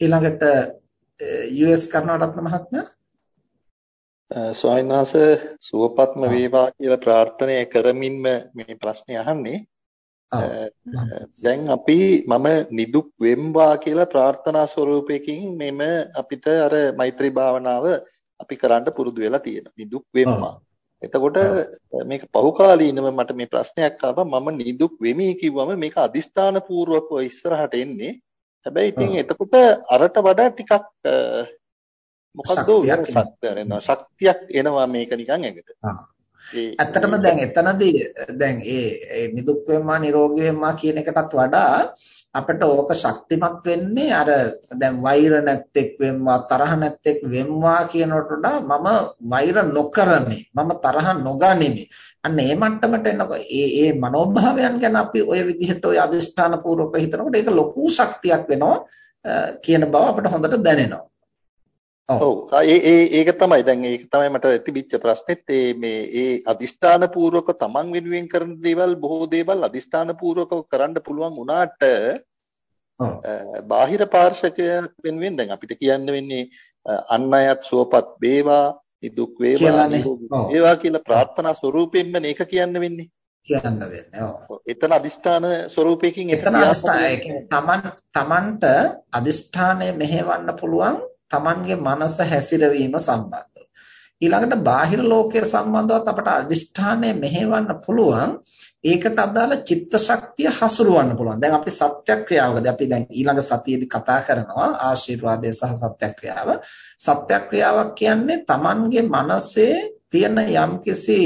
ඊළඟට US කරුණාරත්න මහත්මයා ස්වාමීන් වහන්සේ සුවපත්ම වේවා කියලා ප්‍රාර්ථනා කරමින්ම මේ ප්‍රශ්නේ අහන්නේ. දැන් අපි මම නිදුක් වෙම්වා කියලා ප්‍රාර්ථනා ස්වරූපයකින් මෙම අපිට අර මෛත්‍රී භාවනාව අපි කරන්න පුරුදු වෙලා තියෙනවා. නිදුක් වෙම්වා. එතකොට මේක පහුකාලීනව මට මේ ප්‍රශ්නයක් ආවා මම නිදුක් වෙමි කිව්වම මේක අදිෂ්ඨාන පූර්වකව ඉස්සරහට එන්නේ. හැබැයි ඉතින් එතකොට අරට වඩා ටිකක් මොකද්ද වෙනසක් ශක්තියක් එනවා මේක නිකන් ඇඟට. ඇත්තටම දැන් එතනදී දැන් ඒ නිදුක් වෙම්මා නිරෝගී වෙම්මා කියන එකටත් වඩා අපිට ඕක ශක්තිමත් වෙන්නේ අර දැන් වෛර නැත්තේක් වෙම්වා තරහ නැත්තේක් වෙම්වා කියනකට වඩා මම වෛර නොකරමි මම තරහ නොගනිමි අන්න ඒ මට්ටමට එනකොට ඒ ඒ මනෝභාවයන් ගැන අපි ওই විදිහට ওই අදිෂ්ඨාන පූර්වක හිතනකොට ඒක ලොකු ශක්තියක් වෙනවා කියන බව අපිට හොඳට දැනෙනවා ඔව්. ඒ ඒක තමයි. දැන් ඒක තමයි මට තිබිච්ච ප්‍රශ්නෙත්. ඒ මේ ඒ අදිෂ්ඨාන පූර්වක තමන් වෙනුවෙන් කරන දේවල් බොහෝ දේවල් අදිෂ්ඨාන පූර්වකව කරන්න පුළුවන් වුණාට බාහිර පාර්ශවයක් වෙනුවෙන් දැන් අපිට කියන්න වෙන්නේ අන් අයත් සුවපත් වේවා දුක් වේවා වේවා කියලා ප්‍රාර්ථනා ස්වරූපයෙන්ම මේක කියන්න වෙන්නේ. කියන්න වෙන්නේ. ඔව්. එතන අදිෂ්ඨාන ස්වරූපයකින් එතන අදිෂ්ඨාන තමන් තමන්ට අදිෂ්ඨානය මෙහෙවන්න පුළුවන් Tamanගේ මනස හැසිරවීම සම්බන්ධව. ඊළඟට බාහිර ලෝකයේ සම්බන්ධවත් අපට අදිෂ්ඨානය මෙහෙවන්න පුළුවන්. ඒකට අදාළ චිත්ත ශක්තිය හසුරවන්න පුළුවන්. දැන් අපි සත්‍යක්‍රියාවකදී අපි දැන් ඊළඟ සතියේදී කතා කරනවා ආශිර්වාදය සහ සත්‍යක්‍රියාව. සත්‍යක්‍රියාවක් කියන්නේ Tamanගේ මනසේ තියෙන යම්කිසි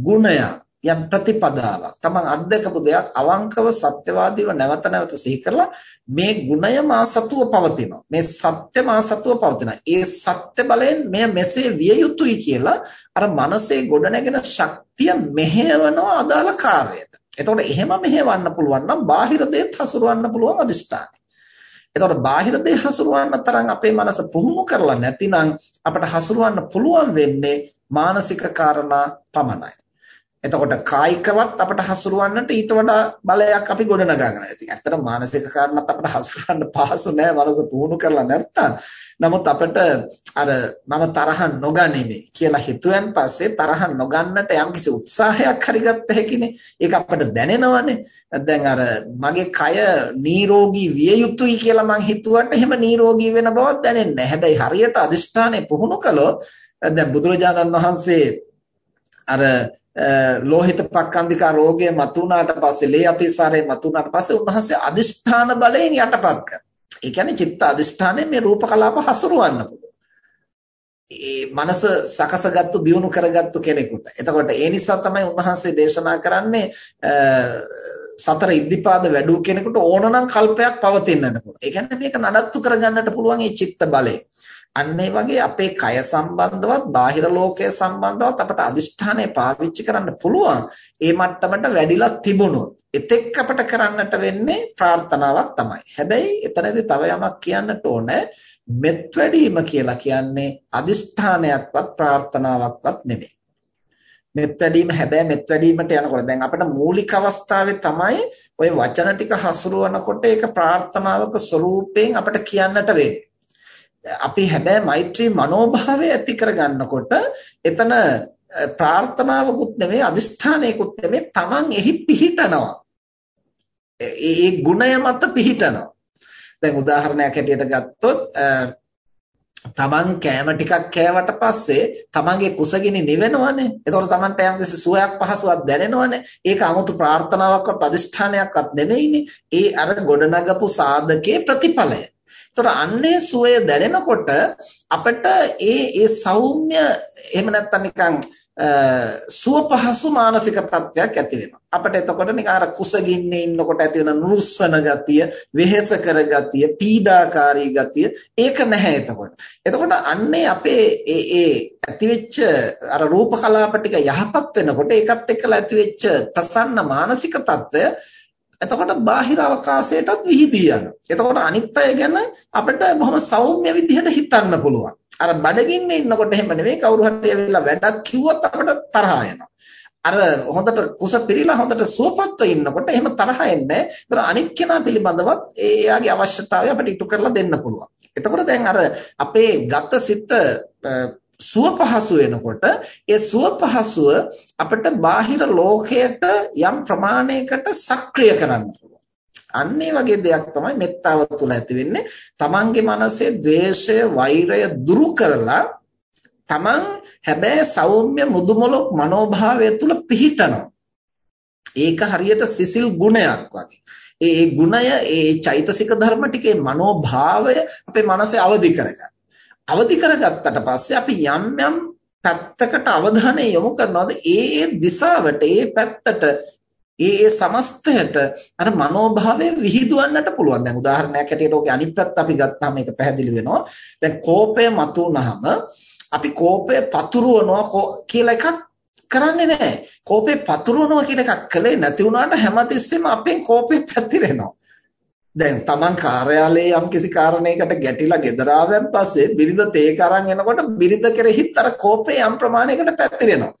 ගුණයක් යම් ප්‍රතිපදාවක්. තමන් අත්දකපු දෙයක් අවංකව සත්‍යවාදීව නැවත නැවත සිහි කරලා මේ ගුණය මා සතුව පවතිනවා. මේ සත්‍ය මා සතුව පවතිනවා. ඒ සත්‍ය බලයෙන් මෙය මෙසේ විය යුතුයි කියලා අර මනසේ ගොඩනැගෙන ශක්තිය මෙහෙවනවා අදාළ කාර්යයට. එතකොට එහෙම මෙහෙවන්න පුළුවන් නම් බාහිර දේත් හසුරවන්න පුළුවන් අදිෂ්ඨානය. එතකොට බාහිර දේ හසුරවන්න තරම් අපේ මනස පුහුණු කරලා නැතිනම් අපට හසුරවන්න පුළුවන් වෙන්නේ මානසික කාරණා පමණයි. එතකොට කායිකවත් අපිට හසුරවන්නට ඊට වඩා බලයක් අපි ගොඩනගා ගන්නවා. ඉතින් ඇත්තට මානසික කාරණාත් අපිට හසුරවන්න පහසු නෑ මනස පුහුණු කරලා නැත්තම්. නමුත් අපිට අර මම තරහ නොගනිමි කියලා හිතුවෙන් පස්සේ තරහ නොගන්නට යම්කිසි උත්සාහයක් හරි ගත්ත හැකිනේ. ඒක අපිට දැනෙනවනේ. දැන් අර මගේ කය නිරෝගී විය යුතුයි කියලා මං හිතුවට එහෙම නිරෝගී වෙන බවක් දැනෙන්නේ නැහැ. හැබැයි හරියට අදිෂ්ඨානය පුහුණු කළොත් දැන් බුදුරජාණන් වහන්සේ අර ලෝහිත පක්ඛන්දිකා රෝගය මතුණාට පස්සේ ලේ අතිසාරය මතුණාට පස්සේ උන්වහන්සේ අදිෂ්ඨාන බලයෙන් යටපත් කරනවා. ඒ කියන්නේ චිත්ත අදිෂ්ඨානයෙන් මේ රූප කලාප හසුරවන්න පුළුවන්. ඒ මනස සකසගත්තු දියුණු කරගත්තු කෙනෙකුට. එතකොට ඒ නිසා තමයි උන්වහන්සේ දේශනා කරන්නේ සතර ඉද්ධිපාද වැඩූ කෙනෙකුට ඕනනම් කල්පයක් පවතින්නට පුළුවන්. ඒ කියන්නේ මේක නඩත්තු කරගන්නට පුළුවන් මේ චිත්ත බලය. අන්න ඒ වගේ අපේ කය සම්බන්ධවත් බාහිර ලෝකය සම්බන්ධවත් අපට අදිෂ්ඨානය පාවිච්චි කරන්න පුළුවන්. ඒ මට්ටමට වැඩිලා තිබුණොත් එතෙක් අපට කරන්නට වෙන්නේ ප්‍රාර්ථනාවක් තමයි. හැබැයි එතනදී තව යමක් කියන්නට ඕනේ. මෙත් වැඩිම කියලා කියන්නේ අදිෂ්ඨානයක්වත් ප්‍රාර්ථනාවක්වත් නෙමෙයි. මෙත් වැඩීම හැබැයි මෙත් වැඩීමට යනකොට දැන් අපිට මූලික අවස්ථාවේ තමයි ওই වචන ටික හසුරවනකොට ඒක ප්‍රාර්ථනාවක ස්වરૂපයෙන් අපිට කියන්නට වෙන්නේ. අපි හැබැයි මෛත්‍රී මනෝභාවය ඇති කරගන්නකොට එතන ප්‍රාර්ථනාවකුත් නෙමෙයි අදිෂ්ඨානයකුත් නෙමෙයි Taman එහි පිහිටනවා. ඒ ගුණය මත පිහිටනවා. දැන් උදාහරණයක් හැටියට ගත්තොත් තමන් කෑම ටිකක් කෑවට පස්සේ තමන්ගේ කුසගිනි නිවෙනවනේ. එතකොට තමන්ට යම්කිසි සුවයක් පහසුවක් දැනෙනවනේ. ඒක 아무තු ප්‍රාර්ථනාවක්වත් අදිෂ්ඨානයක්වත් නෙමෙයිනේ. ඒ අර ගොඩනගපු සාධකයේ ප්‍රතිඵලය. ඒතර අන්නේ සුවය දැනෙනකොට අපිට ඒ ඒ සෞම්‍ය එහෙම නැත්නම් නිකන් සුව පහසු මානසික තත්ත්වයක් ඇති වෙනවා. අපිට එතකොට නිකන් අර කුසගින්නේ ඉන්නකොට ඇති වෙන නුරුස්සන ගතිය, වෙහෙස කර ගතිය, පීඩාකාරී ගතිය ඒක නැහැ එතකොට. එතකොට අන්නේ අපේ ඒ ඒ ඇතිවෙච්ච අර රූප කලාප ටික යහපත් වෙනකොට ඒකත් එක්කලා ඇතිවෙච්ච ප්‍රසන්න මානසික තත්ත්වය එතකොට බාහිර අවකාශයටත් විහිදී යනවා. එතකොට අනිත් අය ගැන අපිට බොහොම සෞම්‍ය විදිහට හිතන්න පුළුවන්. අර බඩගින්නේ ඉන්නකොට එහෙම නෙවෙයි කවුරු හරි ඇවිල්ලා වැඩක් කිව්වොත් අපිට තරහා යනවා. අර හොඳට කුස පිරීලා හොඳට සුවපත්ව ඉන්නකොට එහෙම තරහ එන්නේ නැහැ. අනිත් කෙනා පිළිබඳවත් එයාගේ අවශ්‍යතාවය අපිට ඉටු කරලා දෙන්න පුළුවන්. එතකොට දැන් අර අපේ ගත සිත සුව පහසු වෙනකොට ඒ සුව පහසුව අපිට බාහිර ලෝකයට යම් ප්‍රමාණයකට සක්‍රිය කරන්න පුළුවන්. අන්න ඒ වගේ දෙයක් තමයි මෙත්තාව තුළ ඇති වෙන්නේ. තමන්ගේ මනසේ ද්වේෂය, වෛරය දුරු කරලා තමන් හැබැයි සෞම්‍ය මුදුමලොක් මනෝභාවය තුළ පිහිටනවා. ඒක හරියට සිසිල් ගුණයක් වගේ. ඒ ගුණය ඒ චෛතසික ධර්ම ටිකේ මනෝභාවය අපේ මනසේ අවදි කරගන්න. අවදි කරගත්තට පස්සේ අපි යම් යම් පැත්තකට අවධානය යොමු කරනවාද ඒ ඒ දිශාවට ඒ පැත්තට ඒ ඒ සමස්තයට අර මනෝභාවය විහිදුවන්නට පුළුවන්. දැන් උදාහරණයක් හැටියට ඕකේ අනිත් පැත්ත අපි ගත්තාම මේක පැහැදිලි වෙනවා. දැන් කෝපය මතුවනහම අපි කෝපය පතුරවනවා කියලා එකක් කරන්නේ නැහැ. කෝපේ පතුරවනවා කියන එකක් කළේ නැති වුණාට හැමතිස්සෙම අපෙන් කෝපේ පැතිරෙනවා. දැන් Taman කාර්යාලයේ යම් කිසි කාරණයකට ගැටිලා ගෙදර ආවන් පස්සේ බිරිඳ තේක අරන් එනකොට බිරිඳ කෙරෙහිත් අර කෝපේ යම් ප්‍රමාණයකට පැතිරෙනවා.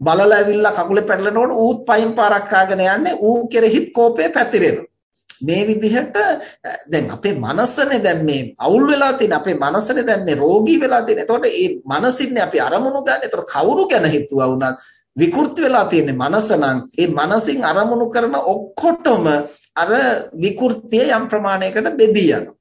බලලා ඇවිල්ලා කකුලේ පැටලෙනකොට ඌත් පයින් පාරක් ආගෙන යන්නේ ඌ කෙරෙහිත් කෝපේ පැතිරෙනවා. මේ විදිහට දැන් අපේ මනසනේ දැන් මේ අවුල් වෙලා තියෙන අපේ මනසනේ දැන් මේ රෝගී වෙලා තියෙන. එතකොට මේ මනසින්නේ අපි අරමුණු ගන්න. එතකොට කවුරු ගැන හිතුවා වුණත් විකෘති වෙලා තියෙන්නේ මනස නම් ඒ මනසින් අරමුණු කරන ඔක්කොටම අර විකෘතිය යම් ප්‍රමාණයකට බෙදී යනවා.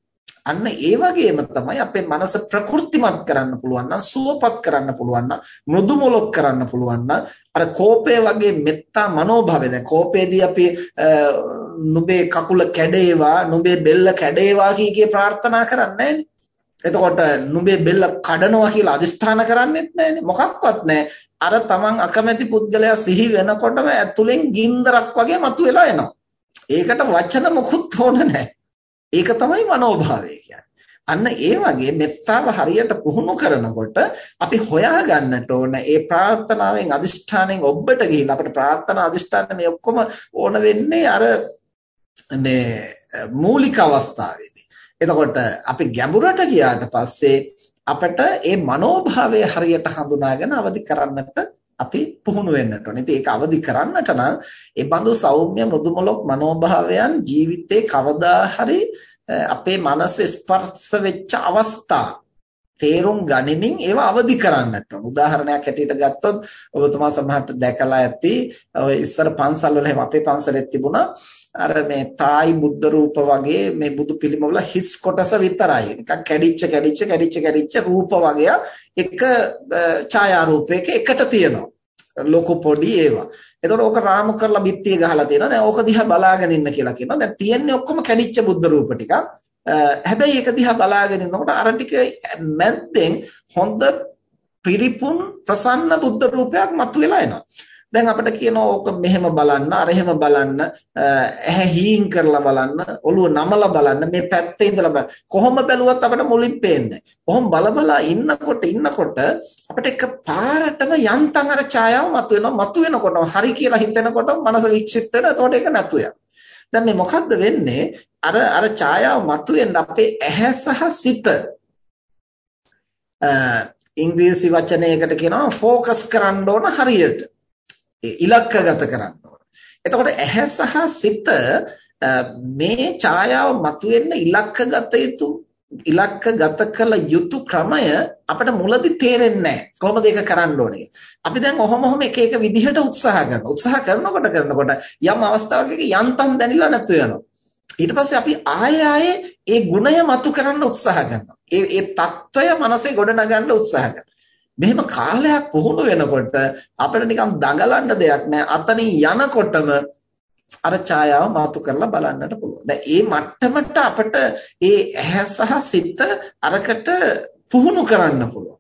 අන්න ඒ වගේම තමයි අපේ මනස ප්‍රකෘතිමත් කරන්න පුළුවන් නම් සුවපත් කරන්න පුළුවන් නම් මෘදු මොලොක් කරන්න පුළුවන් නම් අර කෝපය වගේ මෙත්තා මනෝභාවය. දැන් කෝපයේදී අපි නුඹේ කකුල කැඩේවා නුඹේ බෙල්ල කැඩේවා කී ප්‍රාර්ථනා කරන්නේ නැහැ එතකොට නුඹේ බෙල්ල කඩනවා කියලා අදිෂ්ඨාන කරන්නෙත් නැහැනේ. මොකක්වත් නැහැ. අර තමන් අකමැති පුද්ගලයා සිහි වෙනකොටම ඇතුලෙන් ගින්දරක් වගේ මතුවලා එනවා. ඒකට වචන මොකුත් ඕන නැහැ. ඒක තමයි මනෝභාවය කියන්නේ. අන්න ඒ වගේ මෙත්තාව හරියට පුහුණු කරනකොට අපි හොයා ගන්නට ඕන ඒ ප්‍රාර්ථනාවෙන් අදිෂ්ඨානෙන් ඔබට ගිහිල්ලා අපිට ප්‍රාර්ථනා අදිෂ්ඨාන මේ ඔක්කොම ඕන වෙන්නේ අර මේ මූලික අවස්ථාවේදී. එතකොට අපි ගැඹුරට ගියාට පස්සේ අපිට මේ මනෝභාවය හරියට හඳුනාගෙන අවදි කරන්නට අපි පුහුණු වෙන්නට ඕනේ. ඉතින් ඒක අවදි කරන්නට නම් ඒ බඳු සෞම්‍ය මෘදුමලොක් මනෝභාවයන් ජීවිතේ කවදා හරි අපේ මනස ස්පර්ශ වෙච්ච අවස්ථා තේරුම් ගනිමින් ඒවා අවදි කරන්නට ඕන. උදාහරණයක් ඇටියට ගත්තොත් ඔබතුමා සමහරට දැකලා ඇති ඔය ඉස්සර පන්සල් වල අපේ පන්සලෙත් තිබුණා අර මේ තායි බුද්ධ රූප වගේ මේ බුදු පිළිම වල හිස් කොටස විතරයි. නිකන් කැඩිච්ච කැඩිච්ච කැඩිච්ච කැඩිච්ච රූප වගේ එක ඡායා රූපයක එකට තියෙනවා. ලොකු පොඩි ඒවා. එතකොට ඕක රාමු කරලා බිත්තිය ගහලා තියෙනවා. දැන් ඕක දිහා බලාගෙන ඉන්න කියලා කියනවා. දැන් තියෙන්නේ ඔක්කොම කැඩිච්ච බුද්ධ රූප ටිකක්. හැබැයි ඒක දිහා බලාගෙන ඉන්නකොට අර ටික මැද්දෙන් හොඳ පිරිපුන් ප්‍රසන්න බුද්ධ රූපයක් මතුවලා එනවා. දැන් අපිට කියනවා ඕක මෙහෙම බලන්න අර එහෙම බලන්න ඇහැ හීන් කරලා බලන්න ඔළුව නමලා බලන්න මේ පැත්තේ ඉඳලා බලන්න. කොහොම බැලුවත් අපිට මුලින් පේන්නේ කොහොම බලබලා ඉන්නකොට ඉන්නකොට අපිට එක පාරටම යන්තම් අර ඡායාව මතුවෙනවා. මතුවෙනකොටම හරි කියලා හිතෙනකොට මනස වික්ෂිප්ත වෙනවා. එතකොට ඒක නැතු දැන් මේ මොකද්ද වෙන්නේ? අර අර ඡායාව මතුවෙන්න අපේ ඇහැ සහ සිත. ඉංග්‍රීසි වචනයකට කියනවා ફોකස් කරන්න ඕන හරියට. ඉලක්කගත කරන්න ඕන. එතකොට ඇහැ සහ සිත මේ ඡායාව මතුවෙන්න ඉලක්කගත යුතු ඉලක්ක ගත කළ යුතු ක්‍රමය අපිට මුලදී තේරෙන්නේ නැහැ. කොහොමද ඒක කරන්න ඕනේ? අපි දැන් ඔහොම ඔහොම එක එක විදිහට උත්සාහ කරනවා. උත්සාහ කරනකොට කරනකොට යම් අවස්ථාවක යන්තම් දැනිලා නැතු වෙනවා. ඊට පස්සේ අපි ආයේ ආයේ ඒ ගුණය මතු කරන්න උත්සාහ කරනවා. ඒ ඒ తত্ত্বය මනසේ ගොඩනගන්න උත්සාහ කරනවා. මෙහෙම කාලයක් පුහුණු වෙනකොට අපිට නිකන් දඟලන්න දෙයක් නැහැ. අතනින් යනකොටම අර ඡායාව මාතු කරලා බලන්නට පුළුවන්. දැන් මේ මට්ටමට අපිට ඒ ඇහැ සහ සිත අරකට පුහුණු කරන්න පුළුවන්.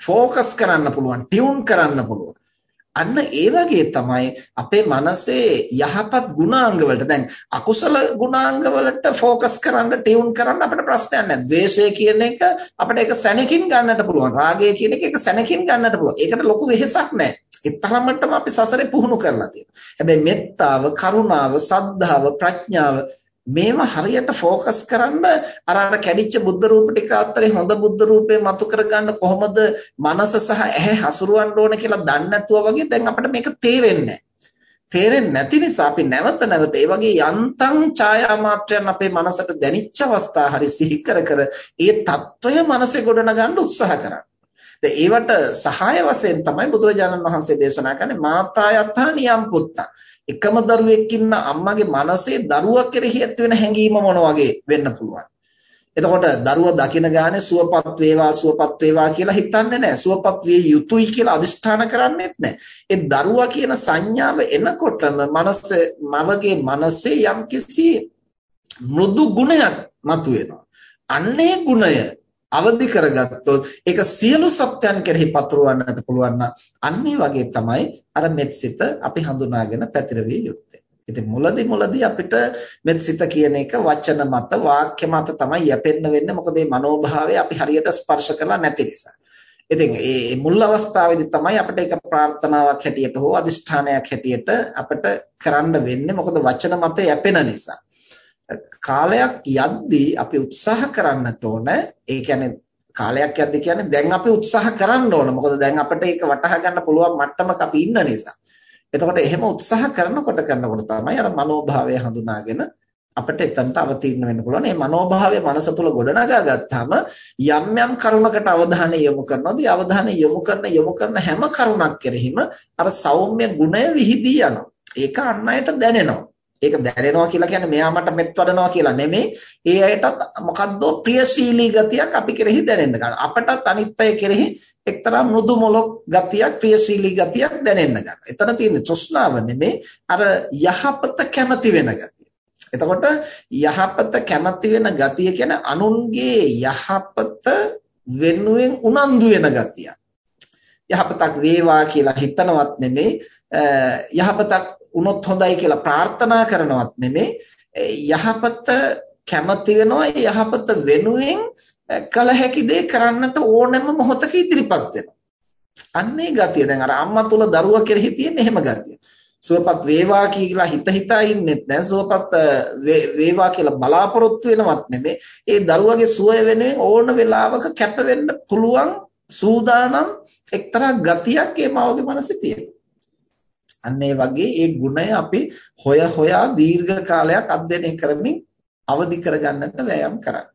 ફોકસ කරන්න පුළුවන්, ටියුන් කරන්න පුළුවන්. අන්න ඒ වගේ තමයි අපේ මනසේ යහපත් ගුණාංග වලට දැන් අකුසල ගුණාංග වලට ફોકસ කරන්න ටියුන් කරන්න අපිට ප්‍රශ්නයක් නැහැ. ද්වේෂය කියන එක අපිට ඒක සැනකින් ගන්නට පුළුවන්. රාගය කියන එක ඒක සැනකින් ගන්නට පුළුවන්. ඒකට ලොකු වෙහෙසක් නැහැ. ඒ තරමටම අපි සසරේ පුහුණු කරලා තියෙනවා. හැබැයි මෙත්තාව, කරුණාව, සද්ධාව, ප්‍රඥාව මේවා හරියට ફોકસ කරන්න අර අර කැඩිච්ච බුද්ධ රූප ටික අතරේ හොඳ බුද්ධ රූපේ මතු කරගන්න කොහොමද මනස සහ ඇහැ හසුරවන්න ඕන කියලා දන්නේ නැතුව වගේ දැන් අපිට මේක තේරෙන්නේ තේරෙන්නේ නැති නිසා අපි නැවත නැවත ඒ වගේ යන්තම් ඡායා මාත්‍රයන් අපේ මනසට දැනිච්ච අවස්ථා හරි සිහි කර කර ඒ తত্ত্বය මනසේ ගොඩනගන්න උත්සාහ කරනවා දැන් ඒවට සහාය වශයෙන් තමයි බුදුරජාණන් වහන්සේ දේශනා කරන්නේ මාතා යත්තා නියම් පුත්තා. එකම දරුවෙක් ඉන්න අම්මගේ මනසේ දරුවා කෙරෙහි ඇති වෙන හැඟීම මොන වගේ වෙන්න පුළුවන්. එතකොට දරුවා දකින ගානේ සුවපත් වේවා සුවපත් වේවා කියලා හිතන්නේ නැහැ. සුවපත් විය යුතුයි කියලා අදිෂ්ඨාන කරන්නේත් නැහැ. ඒ දරුවා කියන සංඥාව එනකොටම මනස මවගේ මනසේ යම්කිසි මෘදු ගුණයක් මතුවෙනවා. අන්නේ ගුණය අවදි කරගත්තොත් ඒක සියලු සත්‍යයන් කෙරෙහි පතුරවන්නට පුළුවන් නම් අන්නේ වගේ තමයි අර මෙත්සිත අපි හඳුනාගෙන පැතිරවිය යුත්තේ. ඉතින් මුලදි මුලදි අපිට මෙත්සිත කියන එක වචන මත වාක්‍ය මත තමයි යැපෙන්න වෙන්නේ මොකද මේ මනෝභාවය අපි හරියට ස්පර්ශ කරලා නැති නිසා. ඉතින් මේ මුල් අවස්ථාවේදී තමයි අපිට ඒක ප්‍රාර්ථනාවක් හැටියට හෝ අදිෂ්ඨානයක් හැටියට අපිට කරන්න වෙන්නේ මොකද වචන මත යැපෙන නිසා. කාලයක් යද්දී අපි උත්සාහ කරන්නට ඕන ඒ කියන්නේ කාලයක් යද්දී කියන්නේ දැන් අපි උත්සාහ කරන්න ඕන මොකද දැන් අපිට ඒක වටහා ගන්න පුළුවන් මට්ටමක අපි ඉන්න නිසා එතකොට එහෙම උත්සාහ කරනකොට කරනකොට තමයි අර මනෝභාවය හඳුනාගෙන අපිට එතනට අවතීර්ණ වෙන්න පුළුවන්. මේ මනෝභාවය මනස තුල ගොඩනගා ගත්තාම යම් යම් කරුණකට අවධානය යොමු කරනවාද? ඒ අවධානය යොමු කරන යොමු කරන හැම කරුණක් කෙරෙහිම අර සෞම්‍ය ගුණය විහිදී යනවා. ඒක අන් අයට දැනෙනවා. ඒක දැනෙනවා කියලා කියන්නේ මෙයා මට මෙත් වඩනවා කියලා නෙමෙයි. ඒ අයටත් මොකද්ද ප්‍රියශීලී ගතියක් අපි කෙරෙහි දැනෙන්න ගන්න. අපටත් අනිත් අය කෙරෙහි එක්තරා මෘදු මොලොක් ගතියක් ප්‍රියශීලී ගතියක් දැනෙන්න ගන්න. එතන තියෙන්නේ තෘෂ්ණාව නෙමෙයි අර යහපත කැමති වෙන ගතිය. එතකොට යහපත කැමති වෙන ගතිය කියන්නේ අනුන්ගේ යහපත වෙනුවෙන් උනන්දු වෙන ගතිය. යහපතක් වේවා කියලා හිතනවත් නෙමෙයි යහපතක් වුණොත් හොඳයි කියලා ප්‍රාර්ථනා කරනවත් නෙමෙයි යහපත කැමති වෙනවා යහපත වෙනුවෙන් කල හැකි දේ කරන්නට ඕනෑම මොහොතක ඉදිරිපත් වෙනවා. අන්නේ ගතිය දැන් අර අම්මා තුල දරුවා කෙරෙහි තියෙන එහෙම ගතිය. සුවපත් වේවා කියලා හිත හිතා ඉන්නෙත් නෑ සුවපත් වේවා කියලා බලාපොරොත්තු වෙනවත් නෙමෙයි. ඒ දරුවගේ සුවය වෙනුවෙන් ඕන වෙලාවක කැප වෙන්න පුළුවන් සූදානම් එක්තරා ගතියක් ඒ මවගේ මනසේ තියෙනවා. අන්න ඒ වගේ ඒ ගුණය අපි හොය හොයා දීර්ඝ කාලයක් අධ්‍යයනය කරමින් අවදි කරගන්නට වෑයම් කරන්න.